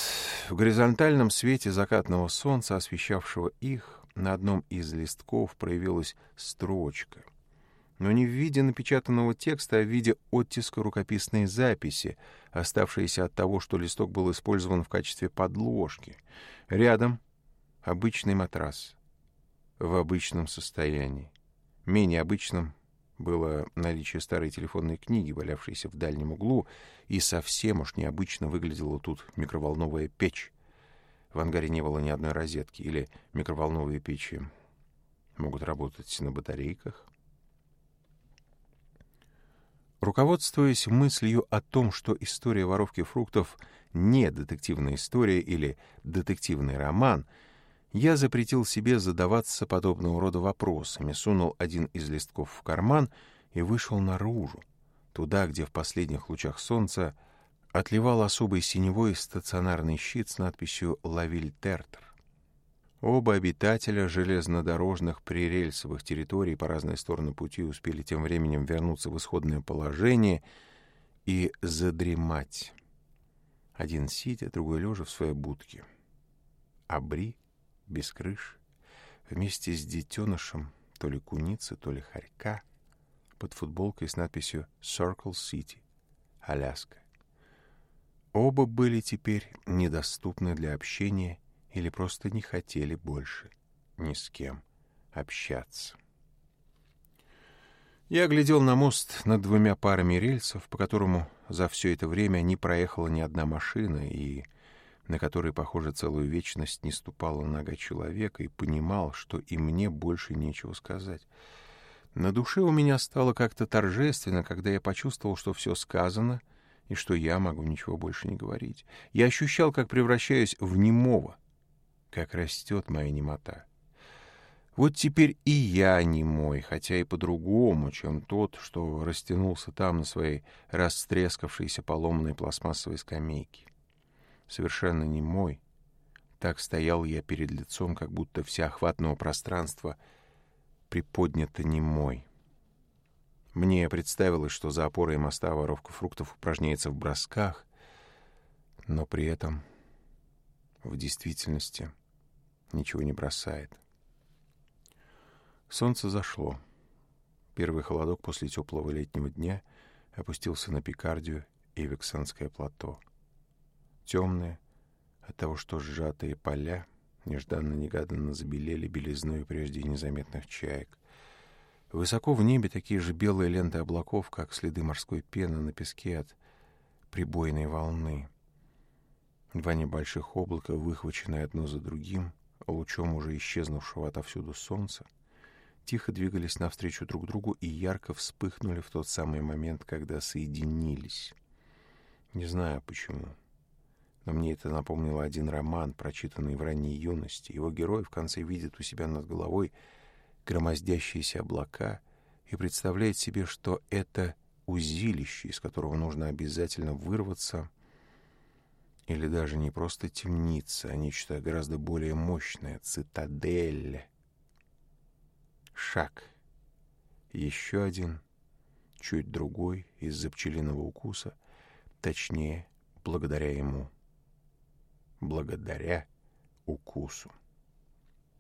в горизонтальном свете закатного солнца, освещавшего их, на одном из листков проявилась строчка. Но не в виде напечатанного текста, а в виде оттиска рукописной записи, оставшейся от того, что листок был использован в качестве подложки. Рядом обычный матрас в обычном состоянии. Менее обычным было наличие старой телефонной книги, валявшейся в дальнем углу, и совсем уж необычно выглядела тут микроволновая печь. В ангаре не было ни одной розетки или микроволновые печи. Могут работать на батарейках. Руководствуясь мыслью о том, что история воровки фруктов не детективная история или детективный роман, я запретил себе задаваться подобного рода вопросами, сунул один из листков в карман и вышел наружу, туда, где в последних лучах солнца отливал особый синевой стационарный щит с надписью «Лавиль Тертер». Оба обитателя железнодорожных прирельсовых территорий по разные стороны пути успели тем временем вернуться в исходное положение и задремать. Один сидя, другой лежа в своей будке. Абри, без крыш, вместе с детенышем, то ли куницы, то ли хорька, под футболкой с надписью «Circle City», Аляска. Оба были теперь недоступны для общения или просто не хотели больше ни с кем общаться. Я глядел на мост над двумя парами рельсов, по которому за все это время не проехала ни одна машина, и на которой, похоже, целую вечность не ступала нога человека, и понимал, что и мне больше нечего сказать. На душе у меня стало как-то торжественно, когда я почувствовал, что все сказано — и что я могу ничего больше не говорить. Я ощущал, как превращаюсь в немого, как растет моя немота. Вот теперь и я немой, хотя и по-другому, чем тот, что растянулся там на своей растрескавшейся поломанной пластмассовой скамейке. Совершенно немой, так стоял я перед лицом, как будто вся охватного пространства приподнято немой. Мне представилось, что за опорой моста воровка фруктов упражняется в бросках, но при этом в действительности ничего не бросает. Солнце зашло. Первый холодок после теплого летнего дня опустился на Пикардию и Вексанское плато. Темные, от того что сжатые поля, нежданно-негаданно забелели белизной прежде незаметных чаек. Высоко в небе такие же белые ленты облаков, как следы морской пены на песке от прибойной волны. Два небольших облака, выхваченные одно за другим, лучом уже исчезнувшего отовсюду солнца, тихо двигались навстречу друг другу и ярко вспыхнули в тот самый момент, когда соединились. Не знаю почему, но мне это напомнило один роман, прочитанный в ранней юности. Его герой в конце видит у себя над головой — громоздящиеся облака и представляет себе, что это узилище, из которого нужно обязательно вырваться, или даже не просто темница, а нечто гораздо более мощное, цитадель. Шаг. Еще один, чуть другой, из-за пчелиного укуса, точнее, благодаря ему. Благодаря укусу.